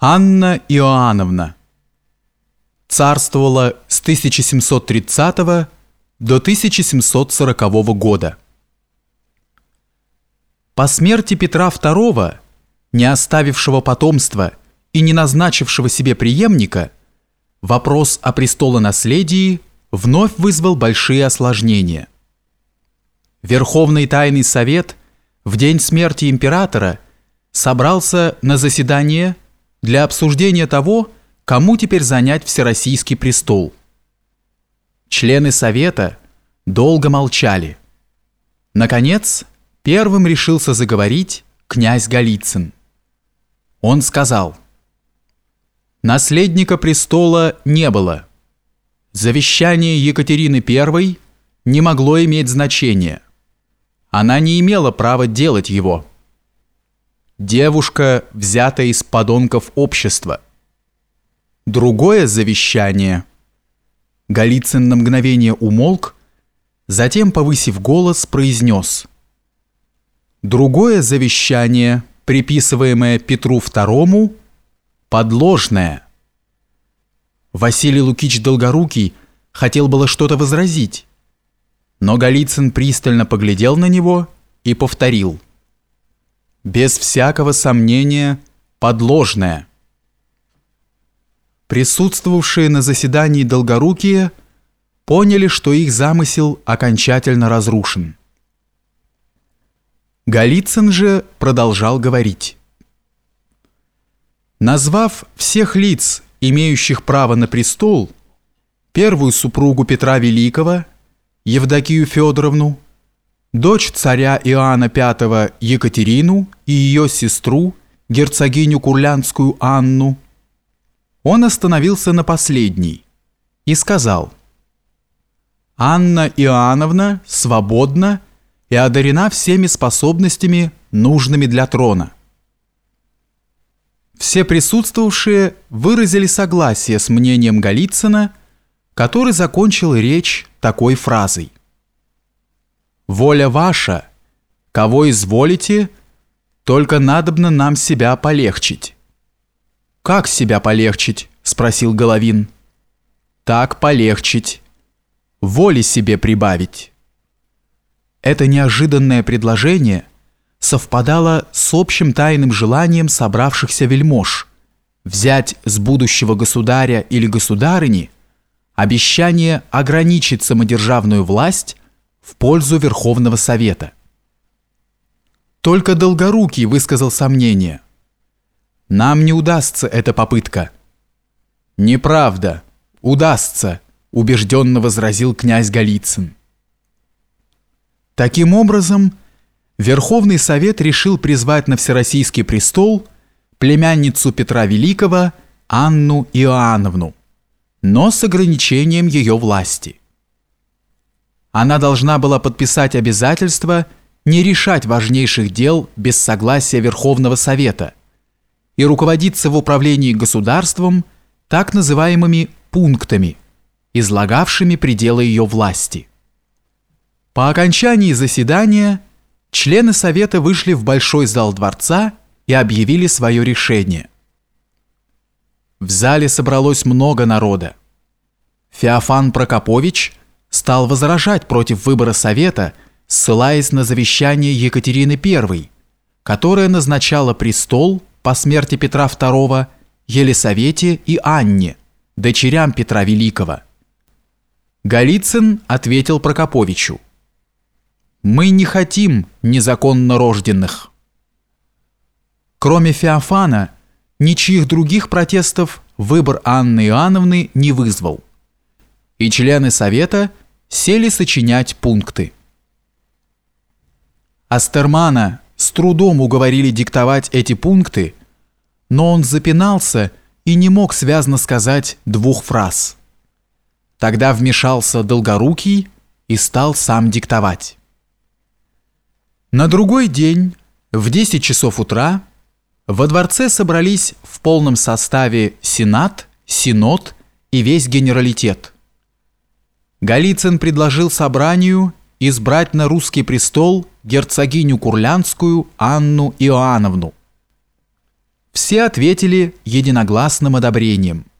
Анна Иоанновна царствовала с 1730 до 1740 года. По смерти Петра II, не оставившего потомства и не назначившего себе преемника, вопрос о престолонаследии вновь вызвал большие осложнения. Верховный Тайный Совет в день смерти императора собрался на заседание для обсуждения того, кому теперь занять Всероссийский престол. Члены Совета долго молчали. Наконец, первым решился заговорить князь Голицын. Он сказал, «Наследника престола не было. Завещание Екатерины I не могло иметь значения. Она не имела права делать его. Девушка, взятая из подонков общества – Другое завещание. Голицын на мгновение умолк, затем, повысив голос, произнес. Другое завещание, приписываемое Петру II, подложное. Василий Лукич Долгорукий хотел было что-то возразить, но Голицын пристально поглядел на него и повторил. Без всякого сомнения, подложное. Присутствовавшие на заседании долгорукие поняли, что их замысел окончательно разрушен. Голицын же продолжал говорить. Назвав всех лиц, имеющих право на престол, первую супругу Петра Великого, Евдокию Федоровну, дочь царя Иоанна V Екатерину и ее сестру, герцогиню Курлянскую Анну, он остановился на последней и сказал «Анна Иоанновна свободна и одарена всеми способностями, нужными для трона». Все присутствовавшие выразили согласие с мнением Голицына, который закончил речь такой фразой «Воля ваша, кого изволите, только надобно нам себя полегчить». «Как себя полегчить?» – спросил Головин. «Так полегчить. Воли себе прибавить». Это неожиданное предложение совпадало с общим тайным желанием собравшихся вельмож взять с будущего государя или государыни обещание ограничить самодержавную власть в пользу Верховного Совета. Только Долгорукий высказал сомнение – нам не удастся эта попытка». «Неправда. Удастся», – убежденно возразил князь Голицын. Таким образом, Верховный Совет решил призвать на Всероссийский престол племянницу Петра Великого Анну Иоанновну, но с ограничением ее власти. Она должна была подписать обязательство не решать важнейших дел без согласия Верховного Совета – и руководиться в управлении государством так называемыми пунктами, излагавшими пределы ее власти. По окончании заседания члены Совета вышли в большой зал дворца и объявили свое решение. В зале собралось много народа. Феофан Прокопович стал возражать против выбора Совета, ссылаясь на завещание Екатерины I, которое назначало престол по смерти Петра II Елисавете и Анне, дочерям Петра Великого. Голицын ответил Прокоповичу. «Мы не хотим незаконно рожденных». Кроме Феофана, ничьих других протестов выбор Анны Иоанновны не вызвал. И члены Совета сели сочинять пункты. Астермана с трудом уговорили диктовать эти пункты, но он запинался и не мог связно сказать двух фраз. Тогда вмешался Долгорукий и стал сам диктовать. На другой день, в 10 часов утра, во дворце собрались в полном составе Сенат, Синод и весь генералитет. Голицын предложил собранию избрать на русский престол герцогиню Курлянскую Анну Иоанновну. Все ответили единогласным одобрением –